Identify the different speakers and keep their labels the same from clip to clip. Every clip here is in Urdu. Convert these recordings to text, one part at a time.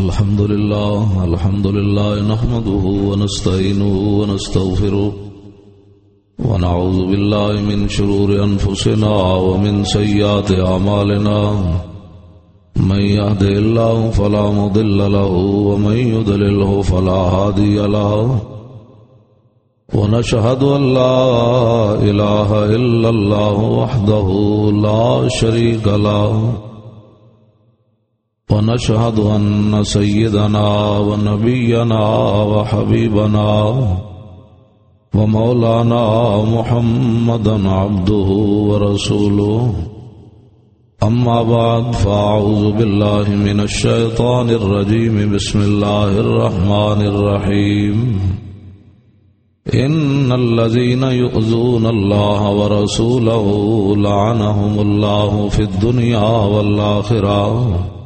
Speaker 1: الحمد لله الحمد لله نحمده ونستعينه ونستغفره ونعوذ بالله من شرور أنفسنا ومن سيئات أعمالنا من يهد الله فلا مضل له ومن يضلله فلا هادي له. ونشهد أن لا إله إلا الله وحده لا شريك له. ونشهد أن سيدنا ونبينا وحبيبنا ومولانا محمدا عبده ورسوله. أما بعد، فأعوذ بالله من الشيطان الرجيم. بسم الله الرحمن الرحيم. إن الذين يؤذون الله ورسوله لعنهم الله في الدنيا والآخرة.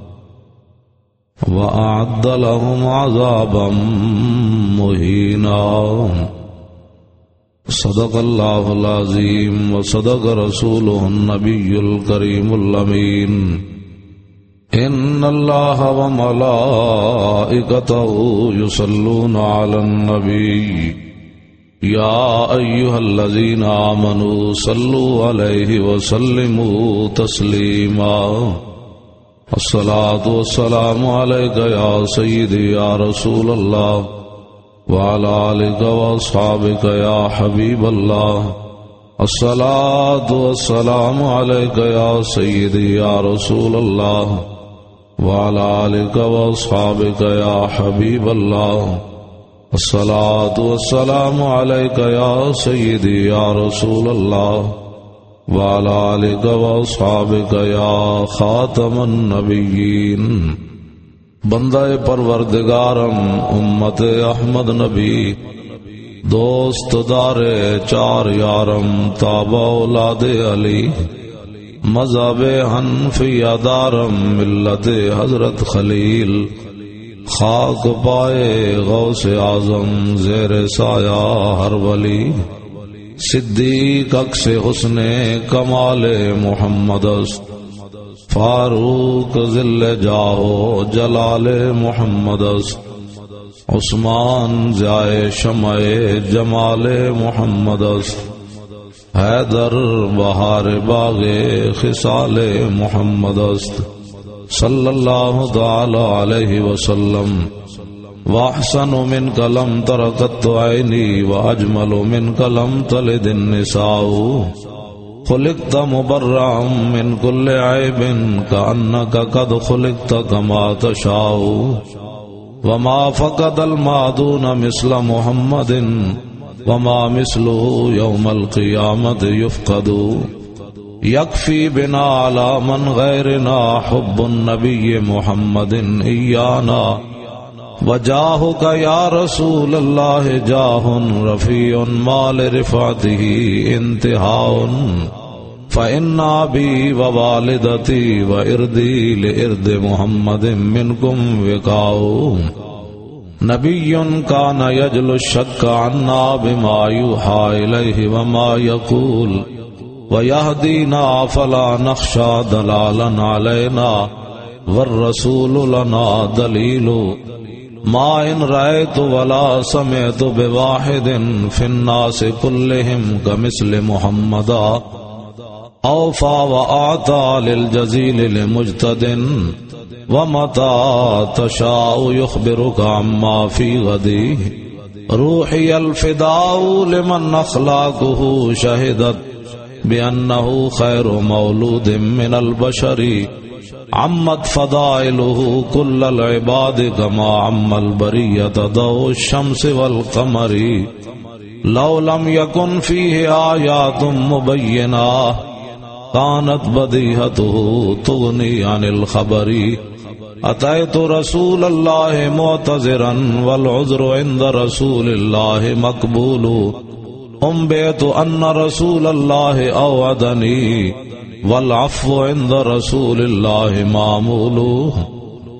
Speaker 1: وأعد لهم عذابا مهينا. صدق الله العظيم وصدق رسوله النبي الكريم الأمين. إن الله وملائكته يصلون على النبي. يا أيها الذين آمنوا صلوا عليه وسلموا تسليما. الصلاة والسلام عليك يا سيدي يا رسول الله وعلى آلك وأصحابك يا حبيب الله. الصلاة والسلام عليك يا سيدي يا رسول الله وعلى آلك وأصحابك يا حبيب الله. الصلاة والسلام عليك يا سيدي يا رسول الله. وعلى آلك وأصحابك يا خاتم النبيين. بندہ پروردگارم، امت احمد نبی. دوست دار چار یارم تابا اولاد علی. مذہب حنفی دارم ملت حضرت خلیل. خاک پائے غوث اعظم، زیر سایہ ہر ولی. صدیق اکس حسن کمال محمد فاروق ذل جاہو جلال محمد عثمان جائے شمع جمال محمد حیدر بہار باغ خسال محمد صلی اللہ تعالی علیہ وسلم واحسن من کلم ترکت عینی واجمل من کلم تلد النساء خلقت مبرعا من كل عيب كأنك قد خلقت كما تشاء وما فقد المعدون مثل محمد وما مثله يوم القيامة يفقد يكفي بنا على من غيرنا حب النبي محمد إيانا وجاهك يا رسول الله جاه رفيع مال رفعته انتهاء فإن أبي ووالدتي وإردي لإرد محمد منكم وقاء نبي كان يجل الشك عنا بما يوحى إليه وما يقول ويهدينا فلا نخشى دلالا علينا والرسول لنا دليل ما إن رأيت ولا سمعت بواحد في الناس كلهم كمثل محمد. أوفى وأعطى للجزيل لمجتد. ومتى تشاء يخبرك عما في غدي. روحي الفداء لمن أخلاقه شهدت بأنه خير مولود من البشر. عمت فضائله كل العباد كما عم البرية ضوء الشمس والقمر. لو لم يكن فيه آيات مبينة، كانت بديهته تغني عن الخبر. أتيت رسول الله معتذرا والعذر عند رسول الله مقبول. أنبئت أن رسول الله أوعدني والعفو عند رسول الله معمول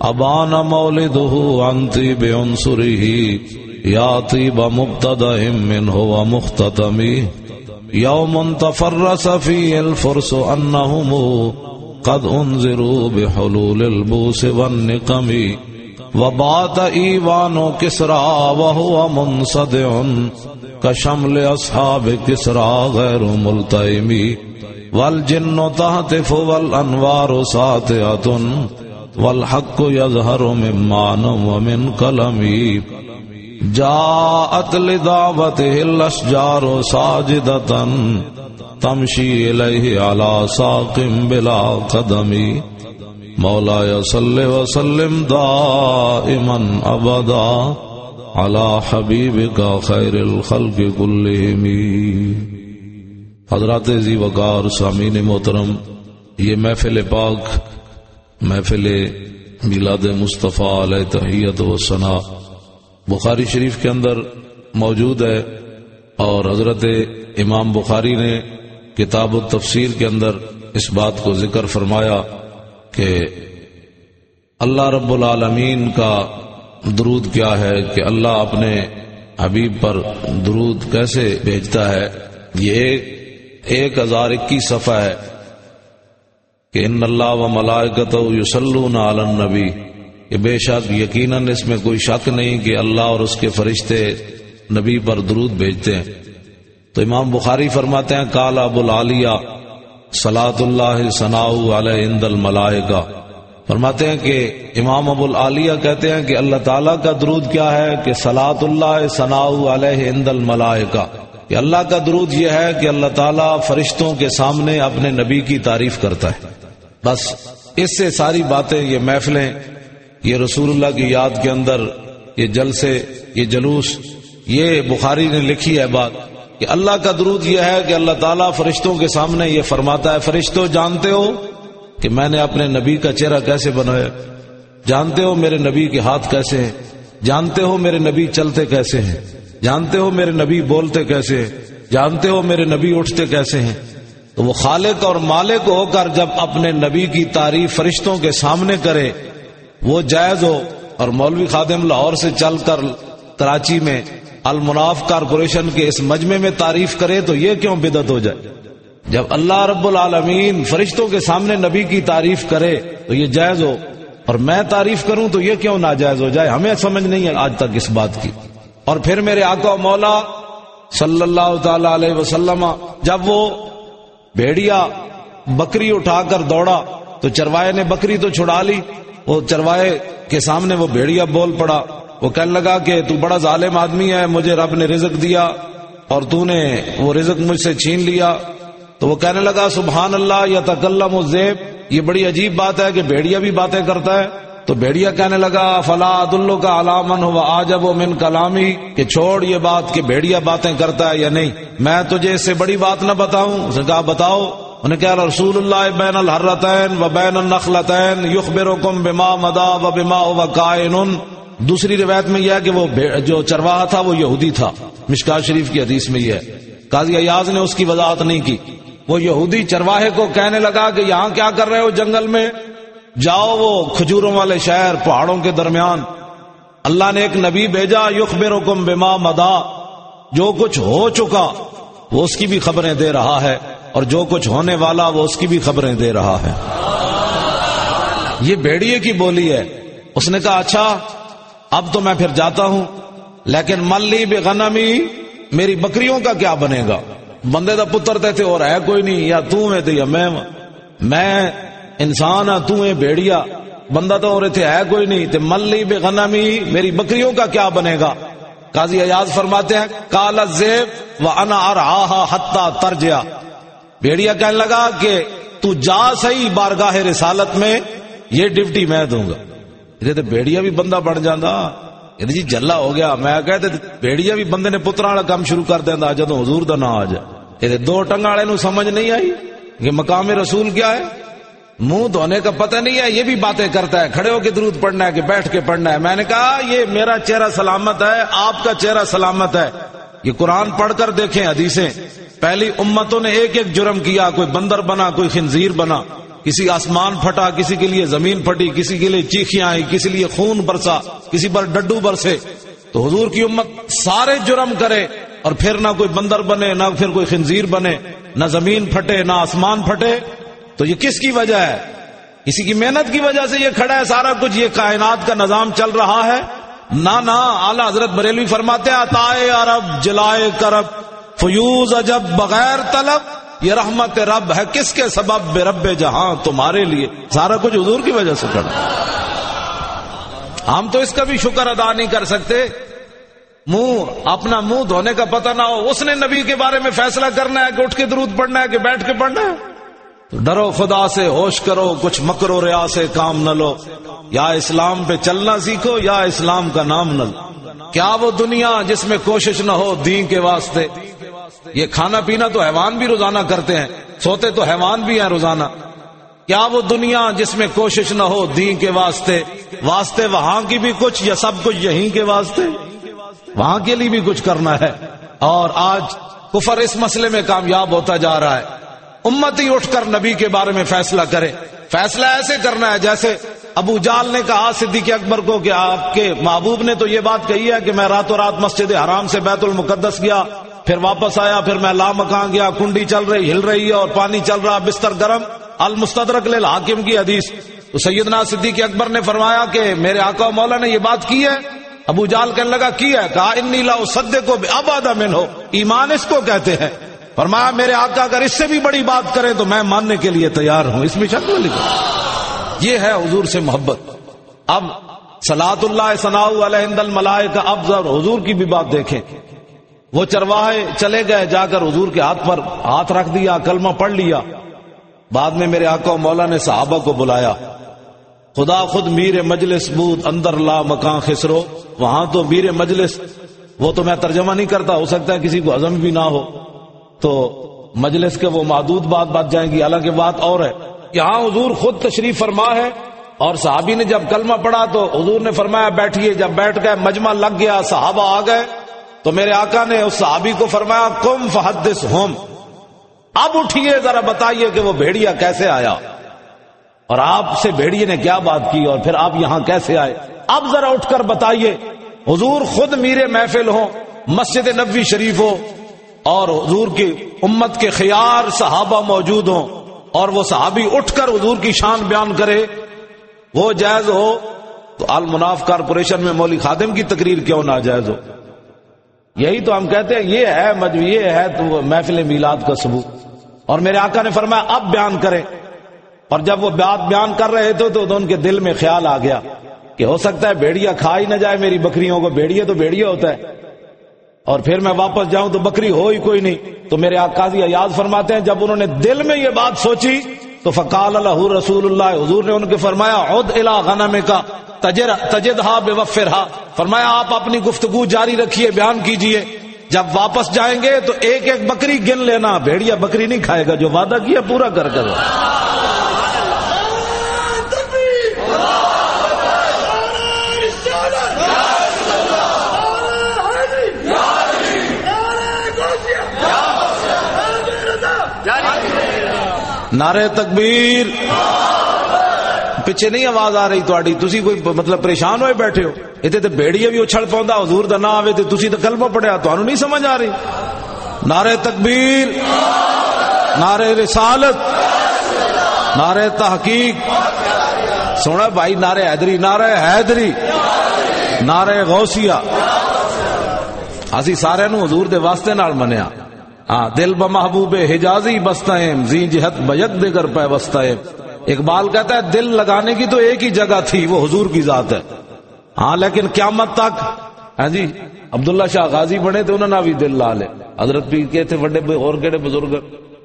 Speaker 1: أبان مولده عن طيب عنصره. يا طيب مبتدأ منه ومختتم. يوم تفرس فيه الفرس أنهم قد أنذروا بحلول البوس والنقم. وبات ایوان و کسرا وهو منصدع. كشمل اصحاب کسرا غیر ملتئمی والجن تهتف والانوار ساطعه والحق يظهر من معنى ومن كلمي جاءت لدعوته الاشجار ساجدة تمشي اليه على ساق بلا قدمي مولا صل وسلم دائما ابدا على حبيبك خير الخلق كلهم. حضرات زی وقار سامین محترم، یہ محفل پاک، محفل میلاد مصطفیٰ علیہ تحیت و ثنا، بخاری شریف کے اندر موجود ہے اور حضرت امام بخاری نے کتاب التفسیر کے اندر اس بات کو ذکر فرمایا کہ اللہ رب العالمین کا درود کیا ہے کہ اللہ اپنے حبیب پر درود کیسے بھیجتا ہے؟ یہ ایک ہزار اکیس صفحہ ہے کہ ان اللہ و ملائکت یوسلون عالم نبی کہ بے شک یقیناً اس میں کوئی شک نہیں کہ اللہ اور اس کے فرشتے نبی پر درود بھیجتے ہیں۔ تو امام بخاری فرماتے ہیں کالا ابو العالیہ سلاۃ اللہ ثناء علیہ اند الملائکہ۔ فرماتے ہیں کہ امام ابو العالیہ کہتے ہیں کہ اللہ تعالیٰ کا درود کیا ہے کہ سلاۃ اللہ ثناء علیہ اند الملائکہ۔ کہ اللہ کا درود یہ ہے کہ اللہ تعالیٰ فرشتوں کے سامنے اپنے نبی کی تعریف کرتا ہے۔ بس اس سے ساری باتیں، یہ محفلیں، یہ رسول اللہ کی یاد کے اندر، یہ جلسے، یہ جلوس، یہ بخاری نے لکھی ہے بات کہ اللہ کا درود یہ ہے کہ اللہ تعالیٰ فرشتوں کے سامنے یہ فرماتا ہے فرشتوں جانتے ہو کہ میں نے اپنے نبی کا چہرہ کیسے بنایا؟ جانتے ہو میرے نبی کے ہاتھ کیسے ہیں؟ جانتے ہو میرے نبی چلتے کیسے ہیں؟ جانتے ہو میرے نبی بولتے کیسے ہیں؟ جانتے ہو میرے نبی اٹھتے کیسے ہیں؟ تو وہ خالق اور مالک ہو کر جب اپنے نبی کی تعریف فرشتوں کے سامنے کرے، وہ جائز ہو۔ اور مولوی خادم لاہور سے چل کر کراچی میں المناف کارپوریشن کے اس مجمع میں تعریف کرے تو یہ کیوں بدت ہو جائے؟ جب اللہ رب العالمین فرشتوں کے سامنے نبی کی تعریف کرے تو یہ جائز ہو۔ اور میں تعریف کروں تو یہ کیوں ناجائز ہو جائے؟ ہمیں سمجھ نہیں ہے آج تک اس بات کی۔ اور پھر میرے آقا و مولا صلی اللہ تعالی علیہ وسلم، جب وہ بھیڑیا بکری اٹھا کر دوڑا، تو چروائے نے بکری تو چھڑا لی، وہ چروائے کے سامنے وہ بھیڑیا بول پڑا، وہ کہنے لگا کہ تو بڑا ظالم آدمی ہے، مجھے رب نے رزق دیا اور تو نے وہ رزق مجھ سے چھین لیا۔ تو وہ کہنے لگا، سبحان اللہ یا تکلم و زیب یہ بڑی عجیب بات ہے کہ بھیڑیا بھی باتیں کرتا ہے۔ تو بھیڑیا کہنے لگا، فلا عداللہ کا علامن ہوا آجب و من کلامی کہ چھوڑ یہ بات کہ بھیڑیا باتیں کرتا ہے یا نہیں۔ میں تجھے اس سے بڑی بات نہ بتاؤں۔ اس نے کہا، بتاؤ۔ انہیں کہا، رسول اللہ بین الحرتین و بین النخلتین یخبرکم بما مدا و بما و کائن۔ دوسری روایت میں یہ ہے کہ وہ جو چرواہا تھا، وہ یہودی تھا۔ مشکا شریف کی حدیث میں یہ ہے۔ قاضی ایاز نے اس کی وضاحت نہیں کی۔ وہ یہودی چرواہے کو کہنے لگا کہ یہاں کیا کر رہے ہو جنگل میں؟ جاؤ وہ کھجوروں والے شہر، پہاڑوں کے درمیان۔ اللہ نے ایک نبی بھیجا یخ بے رکم بیما مدا۔ جو کچھ ہو چکا، وہ اس کی بھی خبریں دے رہا ہے۔ اور جو کچھ ہونے والا، وہ اس کی بھی خبریں دے رہا ہے۔ یہ بیڑیے کی بولی ہے۔ اس نے کہا اچھا اب تو میں پھر جاتا ہوں۔ لیکن ملی بے غنمی میری بکریوں کا کیا بنے گا؟ بندے کا پتر تے اور ہے کوئی نہیں، یا تو میں تھے یا میں میں انسان ہاں تو بھیڑیا بندہ تو اور تھے ہے کوئی نہیں، تے ملی بے غنمی میری بکریوں کا کیا بنے گا؟ قاضی ایاز فرماتے ہیں کالا زیب و انا ارہا ہتا ترجیا بھیڑیا کہنے لگا کہ تو جا صحیح بارگاہ رسالت میں، یہ ڈپٹی میں دوں گا۔ یہ بھیڑیا بھی بندہ بن جانا یہ یعنی جی جلا ہو گیا، میں کہتے بھیڑیا بھی بندے نے پترا والا کام شروع کر دینا جدو حضور دا نہ آ جائے یہ دو ٹنگ والے سمجھ نہیں آئی کہ مقام رسول کیا ہے؟ منہ دھونے کا پتہ نہیں ہے، یہ بھی باتیں کرتا ہے۔ کھڑے ہو کے درود پڑھنا ہے کہ بیٹھ کے پڑھنا ہے۔ میں نے کہا، یہ میرا چہرہ سلامت ہے، آپ کا چہرہ سلامت ہے۔ یہ قرآن پڑھ کر دیکھیں حدیثیں۔ پہلی امتوں نے ایک ایک جرم کیا، کوئی بندر بنا، کوئی خنزیر بنا۔ کسی آسمان پھٹا، کسی کے لیے زمین پھٹی، کسی کے لیے چیخیاں آئی کسی لیے خون برسا، کسی پر ڈڈو برسے۔ تو حضور کی امت سارے جرم کرے اور پھر نہ کوئی بندر بنے، نہ پھر کوئی خنزیر بنے، نہ زمین پھٹے، نہ آسمان پھٹے۔ تو یہ کس کی وجہ ہے؟ اسی کی محنت کی وجہ سے یہ کھڑا ہے سارا کچھ، یہ کائنات کا نظام چل رہا ہے۔ نہ نہ اعلی حضرت بریلوی فرماتے ہیں عطائے عرب جلائے کرب فیوز عجب بغیر طلب، یہ رحمت رب ہے کس کے سبب؟ بے رب جہاں تمہارے لیے۔ سارا کچھ حضور کی وجہ سے کھڑا ہم تو اس کا بھی شکر ادا نہیں کر سکتے۔ منہ، اپنا منہ دھونے کا پتہ نہ ہو۔ اس نے نبی کے بارے میں فیصلہ کرنا ہے کہ اٹھ کے درود پڑنا ہے کہ بیٹھ کے پڑھنا ہے۔ ڈرو خدا سے، ہوش کرو، کچھ مکرو ریا سے کام نہ لو۔ یا اسلام پہ چلنا سیکھو، یا اسلام کا نام نہ لو۔ کیا وہ دنیا جس میں کوشش نہ ہو دین کے واسطے؟ یہ کھانا پینا تو حیوان بھی روزانہ کرتے ہیں، سوتے تو حیوان بھی ہیں روزانہ۔ کیا وہ دنیا جس میں کوشش نہ ہو دین کے واسطے؟ واسطے وہاں کی بھی کچھ یا سب کچھ یہیں کے واسطے؟ وہاں کے لیے بھی کچھ کرنا ہے۔ اور آج کفر اس مسئلے میں کامیاب ہوتا جا رہا ہے۔ امت ہی اٹھ کر نبی کے بارے میں فیصلہ کرے۔ فیصلہ ایسے کرنا ہے جیسے ابو جال نے کہا، صدیق اکبر کو کہ آپ کے محبوب نے تو یہ بات کہی ہے کہ میں راتوں رات مسجد حرام سے بیت المقدس گیا، پھر واپس آیا، پھر میں لامکان گیا، کنڈی چل رہی، ہل رہی ہے اور پانی چل رہا، بستر گرم۔ المستدرک لے حاکم کی حدیث۔ تو سیدنا صدیق اکبر نے فرمایا کہ میرے آقا مولا نے یہ بات کی ہے۔ ابو جال کہنے لگا، کی ہے؟ کہا انی لا سدے کو اب آدھا من ہو ایمان اس کو کہتے ہیں۔ فرمایا، میرے آقا، اگر اس سے بھی بڑی بات کریں تو میں ماننے کے لیے تیار ہوں۔ اس میں شک لکھا یہ ہے حضور سے محبت۔ اب سلاد اللہ ثناء علیہ الملائے کا اب ضرور حضور کی بھی بات دیکھیں۔ وہ چرواہے چلے گئے، جا کر حضور کے ہاتھ پر ہاتھ رکھ دیا، کلمہ پڑھ لیا۔ بعد میں میرے آقا و مولا نے صحابہ کو بلایا۔ خدا خود میر مجلس بود، اندر لا مکان خسرو۔ وہاں تو میر مجلس، وہ تو میں ترجمہ نہیں کرتا، ہو سکتا ہے کسی کو عزم بھی نہ ہو۔ تو مجلس کے وہ محدود بات بات جائیں گی۔ حالانکہ بات اور ہے۔ یہاں حضور خود تشریف فرما ہے اور صحابی نے جب کلمہ پڑھا تو حضور نے فرمایا، بیٹھیے۔ جب بیٹھ گئے، مجمع لگ گیا، صحابہ آ گئے۔ تو میرے آقا نے اس صحابی کو فرمایا، کم فحدث ہوم اب اٹھیے، ذرا بتائیے کہ وہ بھیڑیا کیسے آیا؟ اور آپ سے بھیڑیے نے کیا بات کی اور پھر آپ یہاں کیسے آئے؟ اب ذرا اٹھ کر بتائیے۔ حضور خود میرے محفل ہو مسجد نبوی شریف ہو۔ اور حضور کی امت کے خیار صحابہ موجود ہوں اور وہ صحابی اٹھ کر حضور کی شان بیان کرے، وہ جائز ہو تو المناف کارپوریشن میں مولی خادم کی تقریر کیوں نہ جائز ہو؟ یہی تو ہم کہتے ہیں، یہ ہے مجھو یہ ہے تو محفل میلاد کا ثبوت۔ اور میرے آقا نے فرمایا، اب بیان کرے اور جب وہ بات بیان کر رہے تھے تو ان کے دل میں خیال آ گیا کہ ہو سکتا ہے بھیڑیا کھا ہی نہ جائے میری بکریوں کو بھیڑیا تو بھیڑیا ہوتا ہے۔ اور پھر میں واپس جاؤں تو بکری ہو ہی کوئی نہیں۔ تو میرے قاضی ایاز فرماتے ہیں، جب انہوں نے دل میں یہ بات سوچی، تو فقال اللہ رسول اللہ، حضور نے ان کے فرمایا، عد الا غنم کا تجد ہا بے وفرا فرمایا، آپ اپنی گفتگو جاری رکھیے، بیان کیجیے۔ جب واپس جائیں گے تو ایک ایک بکری گن لینا، بھیڑیا بکری نہیں کھائے گا جو وعدہ کیا پورا کر کر۔ نعرے تکبیر۔ پیچھے نہیں آواز آ رہی تھی تھی کوئی مطلب پریشان ہوئے بیٹھے ہو۔ اتنے تو بیڑیا بھی اچھل پاؤں حضور دا نہ آئے تو تھی تو کلمہ پڑھیا نہیں سمجھ آ رہی۔ نعرے تکبیر نعرے رسالت نعرے تحقیق۔ سونا بھائی نعرے حیدری نعرے حیدری نعرے غوثیہ۔ اسی سارے نو حضور دے واسطے نال منیا۔ ہاں دل ب محبوب حجازی بستائم زی جہت بیک دے کر پہ بستائم اقبال کہتا ہے، دل لگانے کی تو ایک ہی جگہ تھی، وہ حضور کی ذات ہے۔ ہاں لیکن قیامت تک ہاں جی عبداللہ شاہ غازی بنے تھے انہوں نے بھی دل لا لے۔ حضرت پیر کے تھے بڑے اور کہڑے بزرگ۔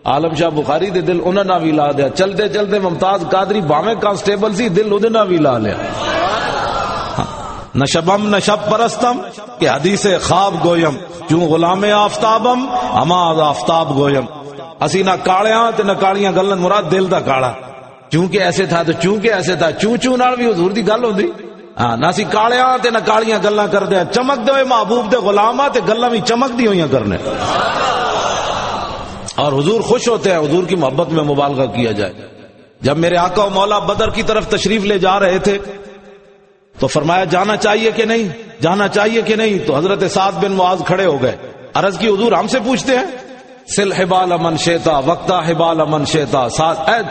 Speaker 1: عالم شاہ بخاری دے دل انہوں نے بھی لا دیا۔ چلتے چلتے ممتاز قادری باویں کانسٹیبل سی، دل انہوں بھی لا لیا۔ نہ شبم نہ شب پرستم، کہ حدیث خواب گویم کیوں غلام آفتابم اما آفتاب گویم۔ اسی نہ کالیاں تے نہ کالیاں گلن مراد دل دا کالا چونکہ ایسے تھا تو چونکہ ایسے تھا، چوں چوں نال بھی حضور دی گل ہوندی۔ ہاں نہ سی کالیاں تے نہ کالیاں گلاں کردے، چمک دے محبوب دے غلاماں تے گلاں بھی چمک دی ہویاں کرنے۔ اور حضور خوش ہوتے ہیں، حضور کی محبت میں مبالغہ کیا جائے۔ جب میرے آقا و مولا بدر کی طرف تشریف لے جا رہے تھے تو فرمایا جانا چاہیے کہ نہیں؟ جانا چاہیے کہ نہیں؟ تو حضرت سعد بن معاذ کھڑے ہو گئے۔ عرض کی حضور ہم سے پوچھتے ہیں؟ سل حبال امن شیتا وقتا حبال امن شیتا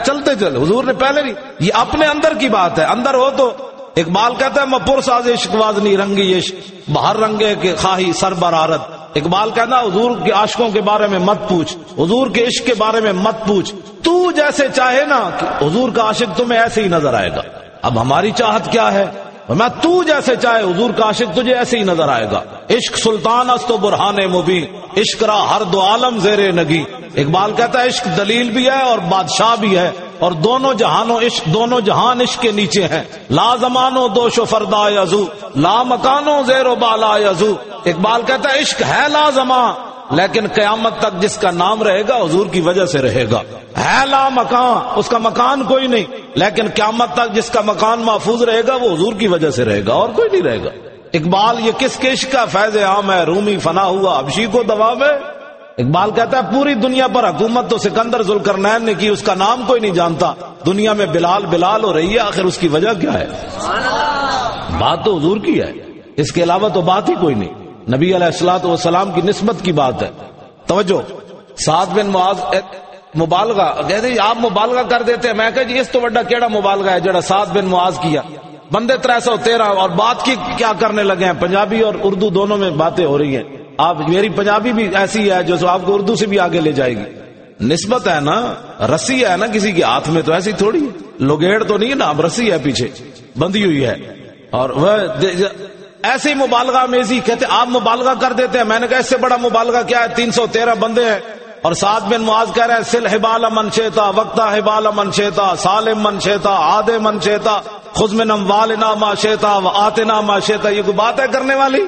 Speaker 1: چلتے چلے حضور نے پہلے نہیں یہ اپنے اندر کی بات ہے۔ اندر ہو تو اقبال کہتا ہے، میں پرساز عشق وادنی رنگی عشق باہر رنگے کے خواہی سر برارت اقبال کہنا حضور کے عاشقوں کے بارے میں مت پوچھ، حضور کے عشق کے بارے میں مت پوچھ۔ تو جیسے چاہے نا کہ حضور کا عاشق تمہیں ایسے ہی نظر آئے گا۔ اب ہماری چاہت کیا ہے؟ میں تو جیسے چاہے حضور کا عاشق تجھے ایسے ہی نظر آئے گا۔ عشق سلطان است و برہان مبین۔ عشق را ہر دو عالم زیر نگی۔ اقبال کہتا ہے، عشق دلیل بھی ہے اور بادشاہ بھی ہے۔ اور دونوں جہانوں عشق، دونوں جہان عشق کے نیچے ہیں۔ لا زمانو دوش و فردا یزو، لا مکانو زیر و بالا یزو۔ اقبال کہتا ہے، عشق ہے لا زمان۔ لیکن قیامت تک جس کا نام رہے گا حضور کی وجہ سے رہے گا۔ ہے لا مکان، اس کا مکان کوئی نہیں۔ لیکن قیامت تک جس کا مکان محفوظ رہے گا وہ حضور کی وجہ سے رہے گا اور کوئی نہیں رہے گا۔ اقبال، یہ کس کش کا فیض عام ہے؟ رومی فنا ہوا ابشی کو دبا میں اقبال کہتا ہے، پوری دنیا پر حکومت تو سکندر ذوالکر نے کی، اس کا نام کوئی نہیں جانتا۔ دنیا میں بلال بلال ہو رہی ہے، آخر اس کی وجہ کیا ہے؟ بات تو حضور کی ہے۔ اس کے علاوہ تو بات ہی کوئی نہیں۔ نبی علیہ السلاط والسلام کی نسبت کی بات ہے۔ توجہ۔ سات بن معاذ مبالغہ، کہتے آپ مبالغہ کر دیتے ہیں۔ میں کہ جی اس تو بڑا کیڑا مبالغہ ہے جڑا سات بن معاذ کیا۔ بندے تر سو تیرہ اور بات کی کیا کرنے لگے ہیں؟ پنجابی اور اردو دونوں میں باتیں ہو رہی ہیں۔ آپ، میری پنجابی بھی ایسی ہے جو آپ کو اردو سے بھی آگے لے جائے گی۔ نسبت ہے نا، رسی ہے نا کسی کے ہاتھ میں تو ایسی تھوڑی لوگیڑ تو نہیں ہے نا رسی ہے پیچھے، بندی ہوئی ہے۔ اور وہ ایسی مبالغہ میزی کہتے آپ مبالغہ کر دیتے ہیں۔ میں نے کہا اس سے بڑا مبالغہ کیا ہے؟ تین سو تیرہ بندے ہیں۔ اور سات بن معاذ کہہ رہے ہیں، سل حبال من شیتا، وقتا حبال من شیتا، سالم من شیتا آدے من شیتا خود میں والنا ما شیتا و آتے ما شیتا۔ یہ کوئی بات ہے کرنے والی؟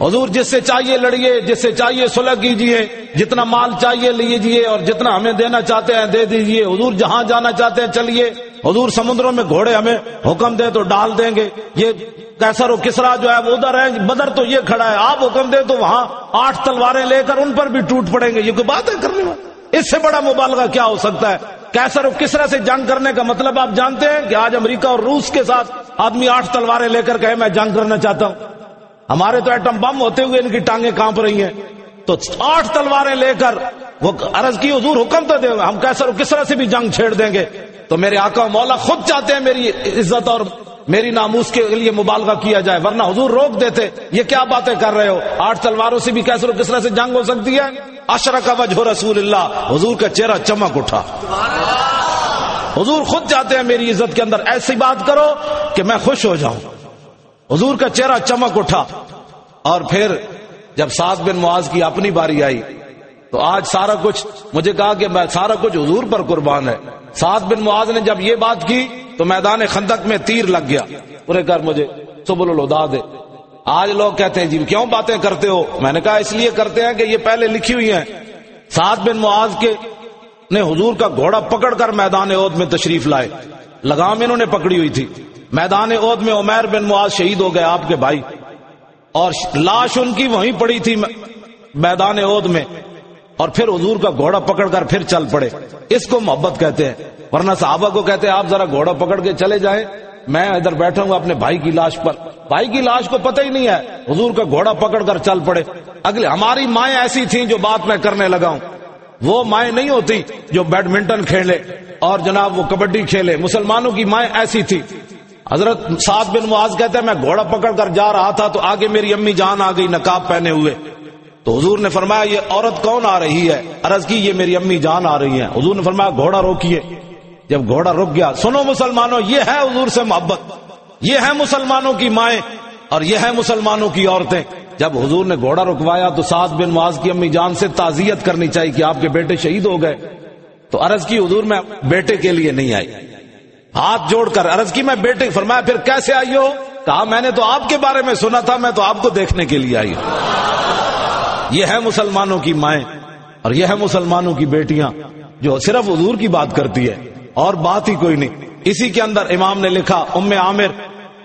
Speaker 1: حضور، جس سے چاہیے لڑیے، جس سے چاہیے سلح کیجیے جتنا مال چاہیے لیجیے اور جتنا ہمیں دینا چاہتے ہیں دے دیجیے حضور، جہاں جانا چاہتے ہیں چلیے۔ حضور، سمندروں میں گھوڑے ہمیں حکم دے تو ڈال دیں گے۔ یہ کیسر و کسرا جو ہے وہ ادھر ہے بدر تو یہ کھڑا ہے، آپ حکم دے تو وہاں آٹھ تلواریں لے کر ان پر بھی ٹوٹ پڑیں گے۔ یہ کوئی بات ہے کرنے والا اس سے بڑا مبالغہ کیا ہو سکتا ہے؟ کیسر و کسرا سے جنگ کرنے کا مطلب آپ جانتے ہیں کہ آج امریکہ اور روس کے ساتھ آدمی آٹھ تلواریں لے کر کہے، میں جنگ کرنا چاہتا ہوں۔ ہمارے تو ایٹم بم ہوتے ہوئے ان کی ٹانگیں کانپ رہی ہیں۔ تو آٹھ تلواریں لے کر وہ عرض کی، حضور حکم تو دے، ہم کیسر کس طرح سے بھی جنگ چھیڑ دیں گے۔ تو میرے آقا مولا خود چاہتے ہیں میری عزت اور میری ناموس کے لیے مبالغہ کیا جائے، ورنہ حضور روک دیتے، یہ کیا باتیں کر رہے ہو؟ آٹھ تلواروں سے بھی کیسر کس طرح سے جنگ ہو سکتی ہے؟ اشر کا وجہ رسول اللہ، حضور کا چہرہ چمک اٹھا۔ حضور خود چاہتے ہیں میری عزت کے اندر، ایسی بات کرو کہ میں خوش ہو جاؤں۔ حضور کا چہرہ چمک اٹھا۔ اور پھر جب سات بن معاذ کی اپنی باری آئی، تو آج سارا کچھ مجھے کہا کہ میں، سارا کچھ حضور پر قربان ہے۔ سات بن معاذ نے جب یہ بات کی تو میدان خندق میں تیر لگ گیا۔ پورے کر مجھے سبل الدا دے۔ آج لوگ کہتے ہیں جی کیوں باتیں کرتے ہو؟ میں نے کہا، اس لیے کرتے ہیں کہ یہ پہلے لکھی ہوئی ہیں۔ سات بن معاذ کے نے حضور کا گھوڑا پکڑ کر میدان عود میں تشریف لائے۔ لگام انہوں نے پکڑی ہوئی تھی۔ میدان عود میں عمیر بن معاذ شہید ہو گئے آپ کے بھائی۔ اور لاش ان کی وہیں پڑی تھی میدان عود میں۔ اور پھر حضور کا گھوڑا پکڑ کر پھر چل پڑے۔ اس کو محبت کہتے ہیں۔ ورنہ صحابہ کو کہتے آپ ذرا گھوڑا پکڑ کے چلے جائیں۔ میں ادھر بیٹھا ہوں اپنے بھائی کی لاش پر۔ بھائی کی لاش کو پتہ ہی نہیں ہے، حضور کا گھوڑا پکڑ کر چل پڑے۔ اگلے، ہماری مائیں ایسی تھیں جو بات میں کرنے لگا ہوں۔ وہ مائیں نہیں ہوتی جو بیڈمنٹن کھیلے اور جناب وہ کبڈی کھیلے۔ مسلمانوں کی مائیں ایسی تھی حضرت سات بن معاذ کہتے ہیں، میں گھوڑا پکڑ کر جا رہا تھا تو آگے میری امی جان آ گئی، نقاب پہنے ہوئے۔ تو حضور نے فرمایا، یہ عورت کون آ رہی ہے؟ عرض کی، یہ میری امی جان آ رہی ہے حضور نے فرمایا، گھوڑا روکیے۔ جب گھوڑا رک گیا، سنو مسلمانوں، یہ ہے حضور سے محبت۔ یہ ہے مسلمانوں کی مائیں اور یہ ہے مسلمانوں کی عورتیں۔ جب حضور نے گھوڑا رکوایا تو سات بن معاذ کی امی جان سے تعزیت کرنی چاہیے کہ آپ کے بیٹے شہید ہو گئے۔ تو عرض کی، حضور میں بیٹے کے لیے نہیں آئی۔ ہاتھ جوڑ کر عرض کی، میں بیٹے، فرمایا، پھر کیسے آئی ہو؟ کہا، میں نے تو آپ کے بارے میں سنا تھا، میں تو آپ کو دیکھنے کے لیے آئی ہوں۔ یہ ہے مسلمانوں کی مائیں اور یہ ہے مسلمانوں کی بیٹیاں جو صرف حضور کی بات کرتی ہے۔ اور بات ہی کوئی نہیں۔ اسی کے اندر امام نے لکھا، ام عامر،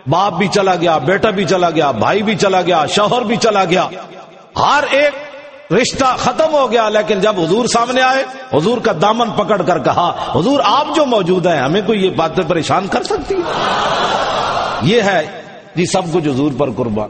Speaker 1: باپ بھی چلا گیا، بیٹا بھی چلا گیا، بھائی بھی چلا گیا، شوہر بھی چلا گیا۔ ہر ایک رشتہ ختم ہو گیا، لیکن جب حضور سامنے آئے، حضور کا دامن پکڑ کر کہا، حضور، آپ جو موجود ہیں، ہمیں کوئی یہ باتیں پریشان کر سکتی یہ ہے جی سب کچھ حضور پر قربان۔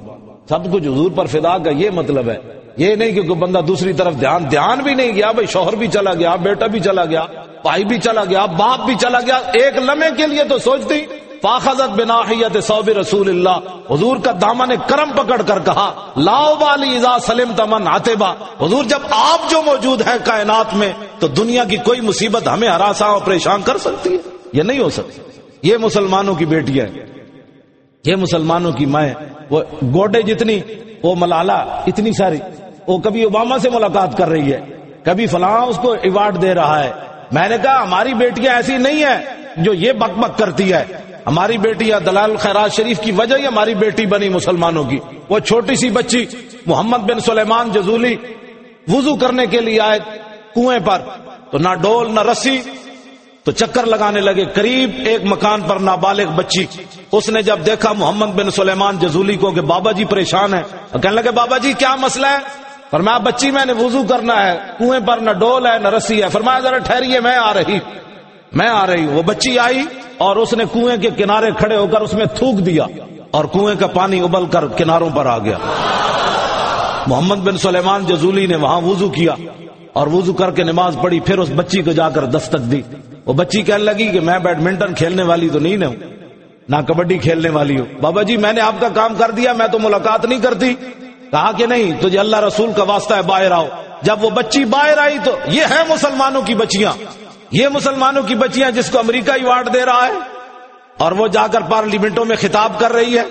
Speaker 1: سب کچھ حضور پر فدا کا یہ مطلب ہے۔ یہ نہیں کہ کوئی بندہ دوسری طرف دھیان دھیان بھی نہیں گیا، بھائی، شوہر بھی چلا گیا، بیٹا بھی چلا گیا۔ بھائی بھی چلا گیا، باپ بھی چلا گیا، ایک لمحے کے لیے تو سوچتی فاخذت بناحیت صوب رسول اللہ۔ حضور کا دامن کرم پکڑ کر کہا، لاؤ والی ازا سلم تمن آتبا حضور، جب آپ جو موجود ہے کائنات میں، تو دنیا کی کوئی مصیبت ہمیں ہراساں اور پریشان کر سکتی ہے؟ یہ نہیں ہو سکتی۔ یہ مسلمانوں کی بیٹی ہے۔ یہ مسلمانوں کی مائیں۔ وہ گوڈے جتنی، وہ ملالا اتنی ساری۔ وہ کبھی اوباما سے ملاقات کر رہی ہے۔ کبھی فلاں اس کو ایوارڈ دے رہا ہے۔ میں نے کہا، ہماری بیٹیاں ایسی نہیں ہے جو یہ بک بک کرتی ہے۔ ہماری بیٹی دلال خیرات شریف کی وجہ ہی ہماری بیٹی بنی مسلمانوں کی۔ وہ چھوٹی سی بچی محمد بن سلیمان جزولی وضو کرنے کے لیے آئے کنویں پر۔ تو نہ ڈول نہ رسی، تو چکر لگانے لگے۔ قریب ایک مکان پر نابالغ بچی۔ اس نے جب دیکھا محمد بن سلیمان جزولی کو کہ بابا جی پریشان ہے کہنے لگے، بابا جی کیا مسئلہ ہے؟ فرمایا، بچی، میں نے وضو کرنا ہے، کنویں پر نہ ڈول ہے، نہ رسی ہے۔ فرمایا، ذرا ٹھہریے، میں آ رہی۔ میں آ رہی۔ وہ بچی آئی اور اس نے کنویں کے کنارے کھڑے ہو کر اس میں تھوک دیا اور کنویں کا پانی ابل کر کناروں پر آ گیا۔ محمد بن سلیمان جزولی نے وہاں وضو کیا اور وضو کر کے نماز پڑھی، پھر اس بچی کو جا کر دستک دی۔ وہ بچی کہنے لگی کہ میں بیڈمنٹن کھیلنے والی تو نہیں ہوں، نہ کبڈی کھیلنے والی ہوں۔ بابا جی میں نے آپ کا کام کر دیا، میں تو ملاقات نہیں کرتی۔ کہا کہ نہیں، تجھے اللہ رسول کا واسطہ ہے، باہر آؤ۔ جب وہ بچی باہر آئی تو یہ ہے مسلمانوں کی بچیاں۔ یہ مسلمانوں کی بچیاں جس کو امریکہ ایوارڈ دے رہا ہے۔ اور وہ جا کر پارلیمنٹوں میں خطاب کر رہی ہے۔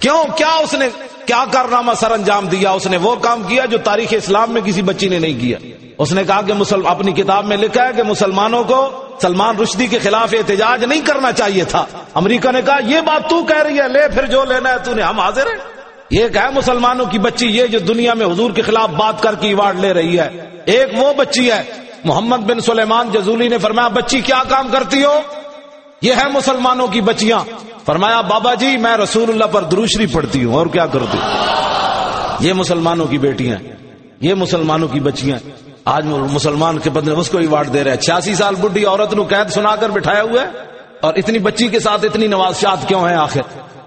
Speaker 1: کیوں؟ کیا اس نے، کیا کارنامہ سر انجام دیا؟ اس نے وہ کام کیا جو تاریخ اسلام میں کسی بچی نے نہیں کیا۔ اس نے کہا کہ مسلم اپنی کتاب میں لکھا ہے کہ مسلمانوں کو سلمان رشدی کے خلاف احتجاج نہیں کرنا چاہیے تھا۔ امریکہ نے کہا، یہ بات تو کہہ رہی ہے، لے پھر جو لینا ہے تو نے ہم حاضر ہیں۔ ایک ہے مسلمانوں کی بچی یہ جو دنیا میں حضور کے خلاف بات کر کے ایوارڈ لے رہی ہے۔ ایک وہ بچی ہے۔ محمد بن سلیمان جزولی نے فرمایا، بچی کیا کام کرتی ہو؟ یہ ہے مسلمانوں کی بچیاں۔ فرمایا، بابا جی میں رسول اللہ پر دروشری پڑھتی ہوں، اور کیا کرتی؟ ہوں یہ مسلمانوں کی بیٹیاں یہ مسلمانوں کی بچیاں آج مسلمان کے بدلے اس کو ایوارڈ دے رہے ہیں۔ چھیاسی سال بڈی عورت نو قید سنا کر بٹھایا ہوا ہے، اور اتنی بچی کے ساتھ اتنی نوازشات کیوں ہیں آخر؟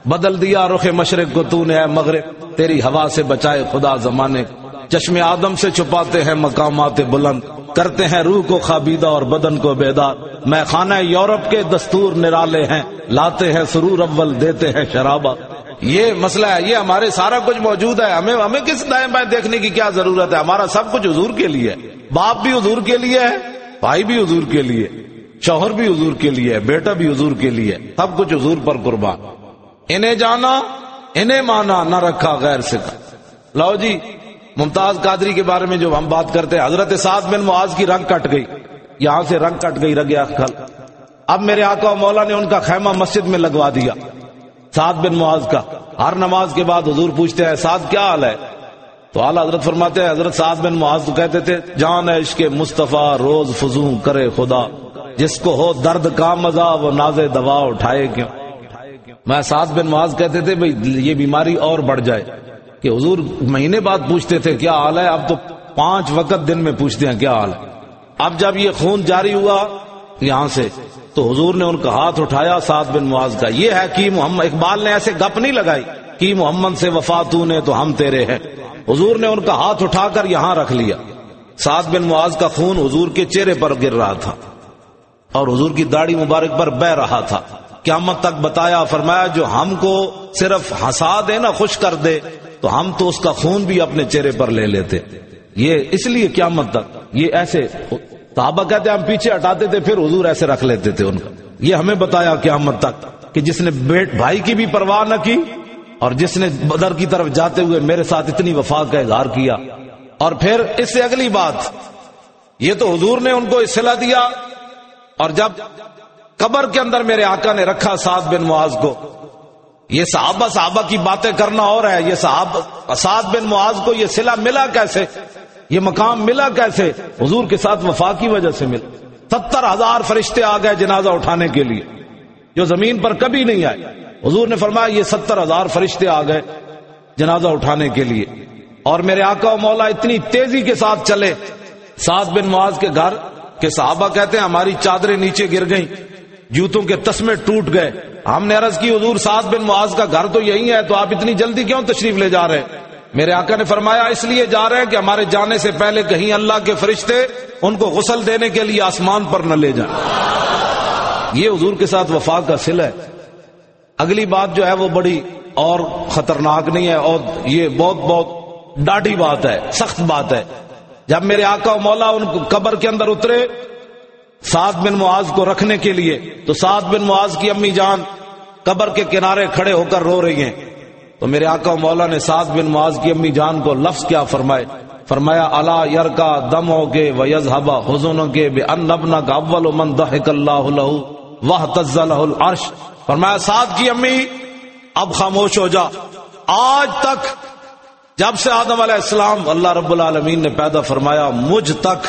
Speaker 1: بدل دیا رخ مشرق کو تو نے مغرب، تیری ہوا سے بچائے خدا زمانے۔ چشم آدم سے چھپاتے ہیں مقامات بلند۔ کرتے ہیں روح کو خابیدہ اور بدن کو بیدار۔ میں خانہ یورپ کے دستور نرالے ہیں۔ لاتے ہیں سرور اول، دیتے ہیں شرابہ۔ یہ مسئلہ ہے، یہ ہمارے سارا کچھ موجود ہے۔ ہمیں ہمیں کس دائیں بائیں دیکھنے کی کیا ضرورت ہے؟ ہمارا سب کچھ حضور کے لیے باپ بھی حضور کے لیے ہے، بھائی بھی حضور کے لیے۔ شوہر بھی حضور کے لیے بیٹا بھی حضور کے لیے سب کچھ حضور پر قربان۔ انہیں جانا، انہیں مانا، نہ رکھا غیر سے لو جی ممتاز قادری کے بارے میں جو ہم بات کرتے ہیں، حضرت سعد بن معاذ کی رنگ کٹ گئی۔ یہاں سے رنگ کٹ گئی رگیا کھل اب میرے آقا و مولا نے ان کا خیمہ مسجد میں لگوا دیا۔ سعد بن معاذ کا۔ ہر نماز کے بعد حضور پوچھتے ہیں، سعد، کیا حال ہے؟ تو اعلیٰ حضرت فرماتے ہیں، حضرت سعد بن معاذ تو کہتے تھے، جان ہے عشق مصطفیٰ، روز فضو کرے خدا۔ جس کو ہو درد کا مزہ، وہ ناز دوا اٹھائے کیوں؟ میں سات بن معاذ کہتے تھے بھائی یہ بیماری اور بڑھ جائے۔ کہ حضور مہینے بعد پوچھتے تھے، کیا حال ہے؟ اب تو پانچ وقت دن میں پوچھتے ہیں، کیا حال ہے؟ اب جب یہ خون جاری ہوا یہاں سے، تو حضور نے ان کا ہاتھ اٹھایا سات بن معاذ کا۔ یہ ہے کہ محمد اقبال نے ایسے گپ نہیں لگائی کہ محمد سے وفاتو نے تو ہم تیرے ہیں۔ حضور نے ان کا ہاتھ اٹھا کر یہاں رکھ لیا۔ سات بن معاذ کا خون حضور کے چہرے پر گر رہا تھا اور حضور کی داڑھی مبارک پر بہ رہا تھا۔ قیامت تک بتایا، فرمایا، جو ہم کو صرف ہنسا دے نا، خوش کر دے، تو ہم تو اس کا خون بھی اپنے چہرے پر لے لیتے۔ یہ اس لیے قیامت تک، یہ ایسے صحابہ کہتے ہم پیچھے ہٹاتے تھے، پھر حضور ایسے رکھ لیتے تھے ان کا۔ یہ ہمیں بتایا قیامت تک کہ جس نے بیٹ بھائی کی بھی پرواہ نہ کی، اور جس نے بدر کی طرف جاتے ہوئے میرے ساتھ اتنی وفا کا اظہار کیا۔ اور پھر اس سے اگلی بات، یہ تو حضور نے ان کو اصلاح دیا، اور جب قبر کے اندر میرے آقا نے رکھا سعد بن معاذ کو۔ یہ صحابہ صحابہ کی باتیں کرنا اور ہے، یہ صحابہ، سعد بن معاذ کو یہ سلا ملا کیسے؟ یہ مقام ملا کیسے؟ حضور کے ساتھ وفا کی وجہ سے ملا۔ ستر ہزار فرشتے آ گئے جنازہ اٹھانے کے لیے، جو زمین پر کبھی نہیں آئے۔ حضور نے فرمایا، یہ ستر ہزار فرشتے آ گئے جنازہ اٹھانے کے لیے۔ اور میرے آقا و مولا اتنی تیزی کے ساتھ چلے۔ سعد بن معاذ کے گھر کے صحابہ کہتے ہیں، ہماری چادریں نیچے گر گئیں۔ جوتوں کے تسمے ٹوٹ گئے۔ ہم نے عرض کی، حضور سعد بن معاذ کا گھر تو یہی ہے، تو آپ اتنی جلدی کیوں تشریف لے جا رہے ہیں؟ میرے آقا نے فرمایا، اس لیے جا رہے ہیں کہ ہمارے جانے سے پہلے کہیں اللہ کے فرشتے ان کو غسل دینے کے لیے آسمان پر نہ لے جائیں۔ یہ حضور کے ساتھ وفا کا سل ہے۔ اگلی بات جو ہے وہ بڑی اور خطرناک نہیں ہے، اور یہ بہت بہت ڈاڈی بات ہے، سخت بات ہے۔ جب میرے آقا و مولا ان کو قبر کے اندر اترے سعد بن معاذ کو رکھنے کے لیے تو سعد بن معاذ کی امی جان قبر کے کنارے کھڑے ہو کر رو رہی ہیں۔ تو میرے آقا و مولا نے سعد بن معاذ کی امی جان کو لفظ کیا فرمائے۔ فرمایا اللہ یر کا دم ہو کے ویز ہبا حزن کے بے ان نبنا کا اول من دہک اللہ وہ تزل العرش فرمایا، سعد کی امی، اب خاموش ہو جا۔ آج تک جب سے آدم علیہ السلام اللہ رب العالمین نے پیدا فرمایا، مجھ تک